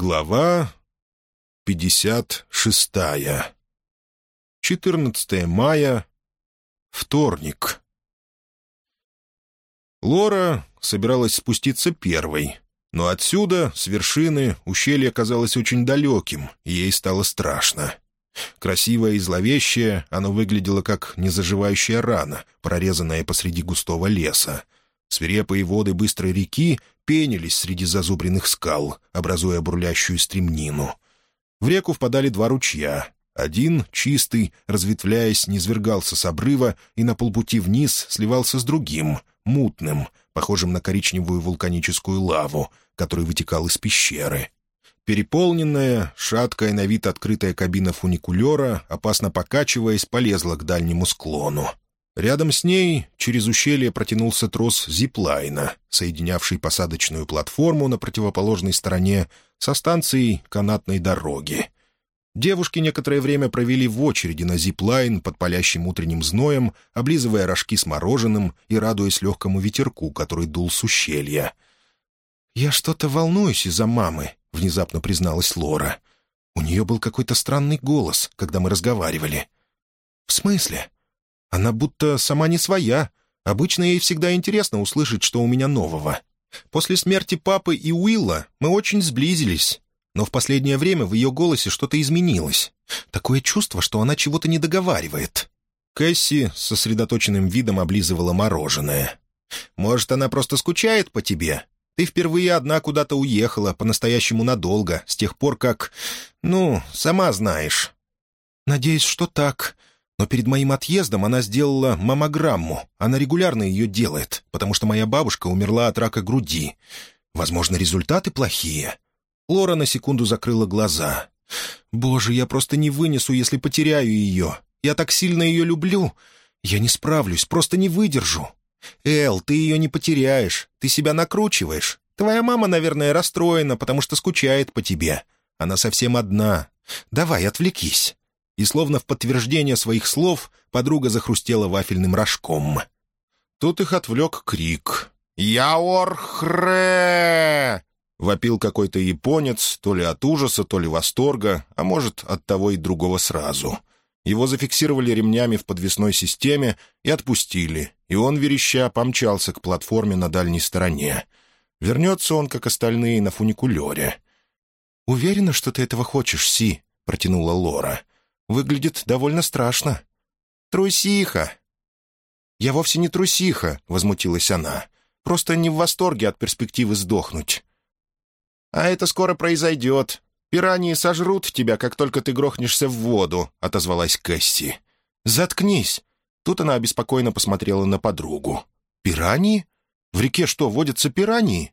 Глава 56. 14 мая. Вторник. Лора собиралась спуститься первой, но отсюда, с вершины, ущелье казалось очень далеким, и ей стало страшно. Красивое и зловещее, оно выглядело как незаживающая рана, прорезанная посреди густого леса. Свирепые воды быстрой реки пенились среди зазубренных скал, образуя бурлящую стремнину. В реку впадали два ручья. Один, чистый, разветвляясь, низвергался с обрыва и на полпути вниз сливался с другим, мутным, похожим на коричневую вулканическую лаву, который вытекал из пещеры. Переполненная, шаткая на вид открытая кабина фуникулера, опасно покачиваясь, полезла к дальнему склону. Рядом с ней через ущелье протянулся трос зиплайна, соединявший посадочную платформу на противоположной стороне со станцией канатной дороги. Девушки некоторое время провели в очереди на зиплайн под палящим утренним зноем, облизывая рожки с мороженым и радуясь легкому ветерку, который дул с ущелья. «Я что-то волнуюсь из-за мамы», — внезапно призналась Лора. «У нее был какой-то странный голос, когда мы разговаривали». «В смысле?» Она будто сама не своя. Обычно ей всегда интересно услышать, что у меня нового. После смерти папы и Уилла мы очень сблизились. Но в последнее время в ее голосе что-то изменилось. Такое чувство, что она чего-то не договаривает. Кэсси с сосредоточенным видом облизывала мороженое. «Может, она просто скучает по тебе? Ты впервые одна куда-то уехала, по-настоящему надолго, с тех пор как... Ну, сама знаешь». «Надеюсь, что так. Но перед моим отъездом она сделала маммограмму. Она регулярно ее делает, потому что моя бабушка умерла от рака груди. Возможно, результаты плохие. Лора на секунду закрыла глаза. «Боже, я просто не вынесу, если потеряю ее. Я так сильно ее люблю. Я не справлюсь, просто не выдержу. Эл, ты ее не потеряешь, ты себя накручиваешь. Твоя мама, наверное, расстроена, потому что скучает по тебе. Она совсем одна. Давай, отвлекись и, словно в подтверждение своих слов, подруга захрустела вафельным рожком. Тут их отвлек крик. «Яорхре!» — вопил какой-то японец, то ли от ужаса, то ли восторга, а может, от того и другого сразу. Его зафиксировали ремнями в подвесной системе и отпустили, и он, вереща, помчался к платформе на дальней стороне. Вернется он, как остальные, на фуникулере. «Уверена, что ты этого хочешь, Си?» — протянула Лора. Выглядит довольно страшно». «Трусиха!» «Я вовсе не трусиха», — возмутилась она. «Просто не в восторге от перспективы сдохнуть». «А это скоро произойдет. Пираньи сожрут тебя, как только ты грохнешься в воду», — отозвалась Кэсси. «Заткнись!» Тут она обеспокоенно посмотрела на подругу. «Пираньи? В реке что, водятся пираньи?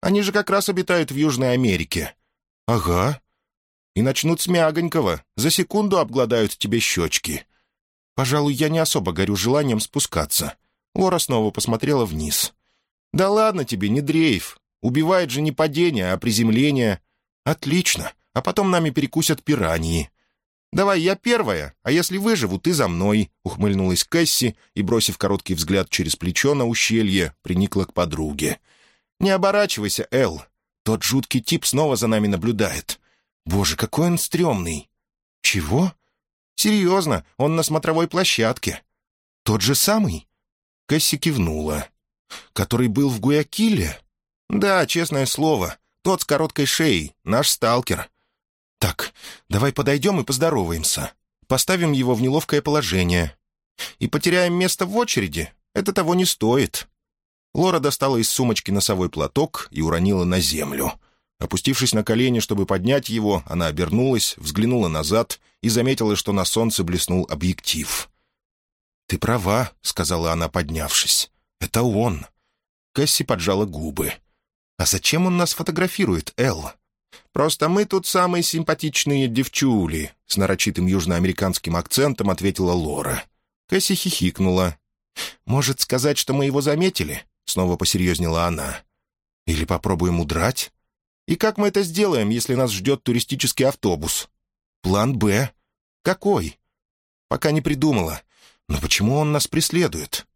Они же как раз обитают в Южной Америке». «Ага и начнут с мягонького. За секунду обгладают тебе щечки. Пожалуй, я не особо горю желанием спускаться. Лора снова посмотрела вниз. «Да ладно тебе, не дрейф. Убивает же не падение, а приземление. Отлично. А потом нами перекусят пираньи. «Давай я первая, а если выживу, ты за мной», — ухмыльнулась Кэсси и, бросив короткий взгляд через плечо на ущелье, приникла к подруге. «Не оборачивайся, Эл. Тот жуткий тип снова за нами наблюдает. Боже, какой он стрёмный!» «Чего?» «Серьезно, он на смотровой площадке». «Тот же самый?» Кэсси кивнула. «Который был в Гуякиле?» «Да, честное слово. Тот с короткой шеей, наш сталкер». «Так, давай подойдем и поздороваемся. Поставим его в неловкое положение. И потеряем место в очереди. Это того не стоит». Лора достала из сумочки носовой платок и уронила на землю. Опустившись на колени, чтобы поднять его, она обернулась, взглянула назад и заметила, что на солнце блеснул объектив. «Ты права», — сказала она, поднявшись. «Это он». Кэсси поджала губы. «А зачем он нас фотографирует, Эл?» «Просто мы тут самые симпатичные девчули», — с нарочитым южноамериканским акцентом ответила Лора. Кэсси хихикнула. «Может сказать, что мы его заметили?» — снова посерьезнела она. «Или попробуем удрать?» И как мы это сделаем, если нас ждет туристический автобус? План «Б». Какой? Пока не придумала. Но почему он нас преследует?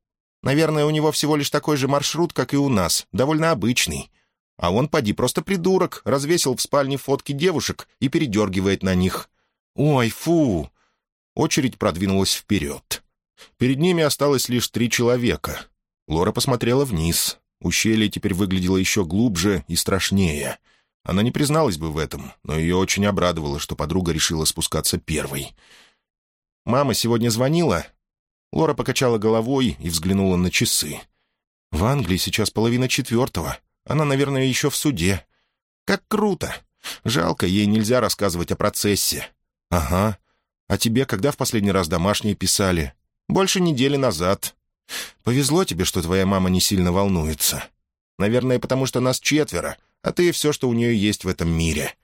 Наверное, у него всего лишь такой же маршрут, как и у нас, довольно обычный. А он, поди, просто придурок, развесил в спальне фотки девушек и передергивает на них. Ой, фу!» Очередь продвинулась вперед. Перед ними осталось лишь три человека. Лора посмотрела вниз. Ущелье теперь выглядело еще глубже и страшнее. Она не призналась бы в этом, но ее очень обрадовало, что подруга решила спускаться первой. «Мама сегодня звонила?» Лора покачала головой и взглянула на часы. «В Англии сейчас половина четвертого. Она, наверное, еще в суде. Как круто! Жалко, ей нельзя рассказывать о процессе». «Ага. А тебе когда в последний раз домашние писали?» «Больше недели назад. Повезло тебе, что твоя мама не сильно волнуется. Наверное, потому что нас четверо, а ты все, что у нее есть в этом мире».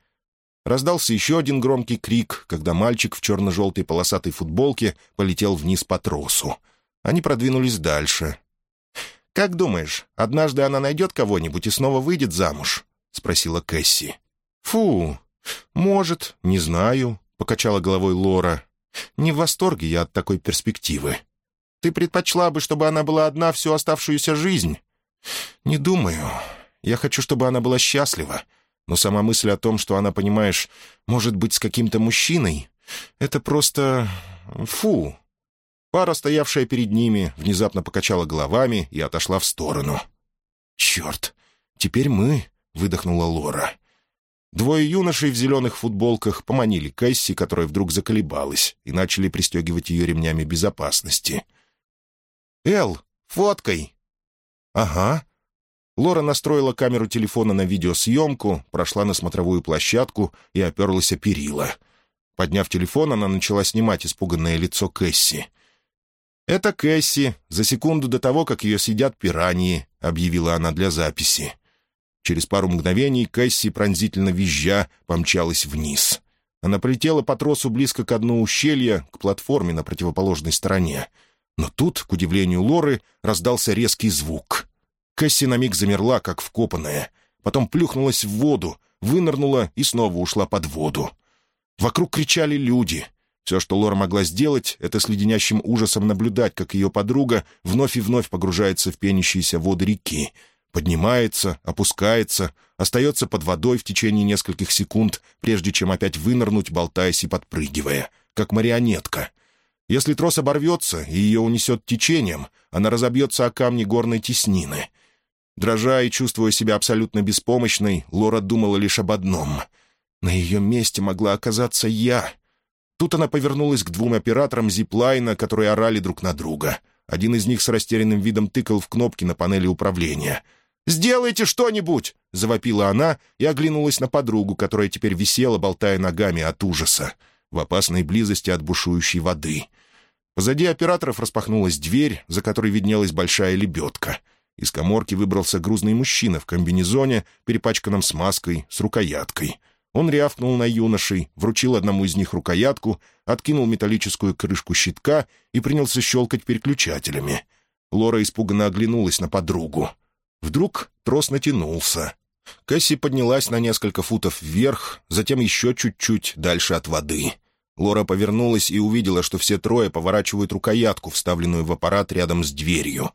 Раздался еще один громкий крик, когда мальчик в черно-желтой полосатой футболке полетел вниз по тросу. Они продвинулись дальше. «Как думаешь, однажды она найдет кого-нибудь и снова выйдет замуж?» — спросила Кэсси. «Фу, может, не знаю», — покачала головой Лора. «Не в восторге я от такой перспективы. Ты предпочла бы, чтобы она была одна всю оставшуюся жизнь?» «Не думаю. Я хочу, чтобы она была счастлива. Но сама мысль о том, что она, понимаешь, может быть с каким-то мужчиной, это просто... фу!» Пара, стоявшая перед ними, внезапно покачала головами и отошла в сторону. «Черт! Теперь мы!» — выдохнула Лора. Двое юношей в зеленых футболках поманили Кэсси, которая вдруг заколебалась, и начали пристегивать ее ремнями безопасности. «Эл, фоткай!» «Ага». Лора настроила камеру телефона на видеосъемку, прошла на смотровую площадку и оперлась о перила. Подняв телефон, она начала снимать испуганное лицо Кэсси. «Это Кэсси, за секунду до того, как ее съедят пираньи», — объявила она для записи. Через пару мгновений Кэсси, пронзительно визжа, помчалась вниз. Она полетела по тросу близко к дну ущелья, к платформе на противоположной стороне — но тут, к удивлению Лоры, раздался резкий звук. Кэсси на миг замерла, как вкопанная. Потом плюхнулась в воду, вынырнула и снова ушла под воду. Вокруг кричали люди. Все, что Лора могла сделать, это с леденящим ужасом наблюдать, как ее подруга вновь и вновь погружается в пенящиеся воды реки. Поднимается, опускается, остается под водой в течение нескольких секунд, прежде чем опять вынырнуть, болтаясь и подпрыгивая, как марионетка — если трос оборвется и ее унесет течением, она разобьется о камни горной теснины. Дрожа и чувствуя себя абсолютно беспомощной, Лора думала лишь об одном. На ее месте могла оказаться я. Тут она повернулась к двум операторам зиплайна, которые орали друг на друга. Один из них с растерянным видом тыкал в кнопки на панели управления. «Сделайте что-нибудь!» — завопила она и оглянулась на подругу, которая теперь висела, болтая ногами от ужаса, в опасной близости от бушующей воды — Позади операторов распахнулась дверь, за которой виднелась большая лебедка. Из коморки выбрался грузный мужчина в комбинезоне, перепачканном смазкой, с рукояткой. Он рявкнул на юношей, вручил одному из них рукоятку, откинул металлическую крышку щитка и принялся щелкать переключателями. Лора испуганно оглянулась на подругу. Вдруг трос натянулся. Кэсси поднялась на несколько футов вверх, затем еще чуть-чуть дальше от воды. Лора повернулась и увидела, что все трое поворачивают рукоятку, вставленную в аппарат рядом с дверью.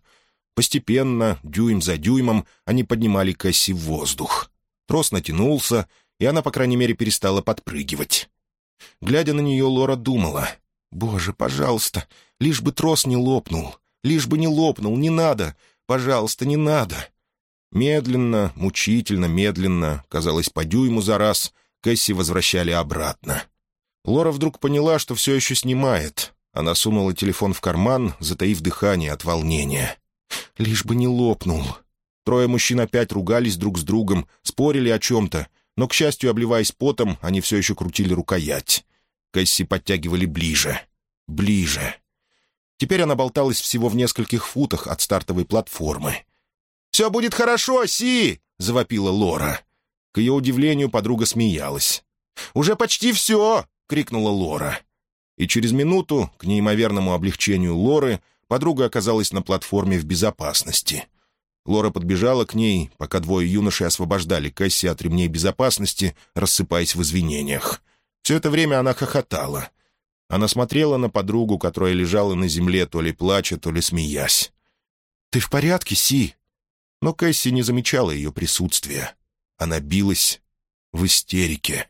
Постепенно, дюйм за дюймом, они поднимали Кэсси в воздух. Трос натянулся, и она, по крайней мере, перестала подпрыгивать. Глядя на нее, Лора думала, «Боже, пожалуйста, лишь бы трос не лопнул, лишь бы не лопнул, не надо, пожалуйста, не надо». Медленно, мучительно, медленно, казалось, по дюйму за раз, Кэсси возвращали обратно. Лора вдруг поняла, что все еще снимает. Она сунула телефон в карман, затаив дыхание от волнения. Лишь бы не лопнул. Трое мужчин опять ругались друг с другом, спорили о чем-то, но, к счастью, обливаясь потом, они все еще крутили рукоять. Кэсси подтягивали ближе. Ближе. Теперь она болталась всего в нескольких футах от стартовой платформы. «Все будет хорошо, Си!» — завопила Лора. К ее удивлению подруга смеялась. «Уже почти все!» — крикнула Лора. И через минуту, к неимоверному облегчению Лоры, подруга оказалась на платформе в безопасности. Лора подбежала к ней, пока двое юношей освобождали Кэсси от ремней безопасности, рассыпаясь в извинениях. Все это время она хохотала. Она смотрела на подругу, которая лежала на земле, то ли плача, то ли смеясь. «Ты в порядке, Си?» Но Кэсси не замечала ее присутствия. Она билась в истерике.